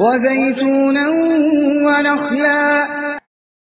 وَزَيْتُونًا وَنَخْلًا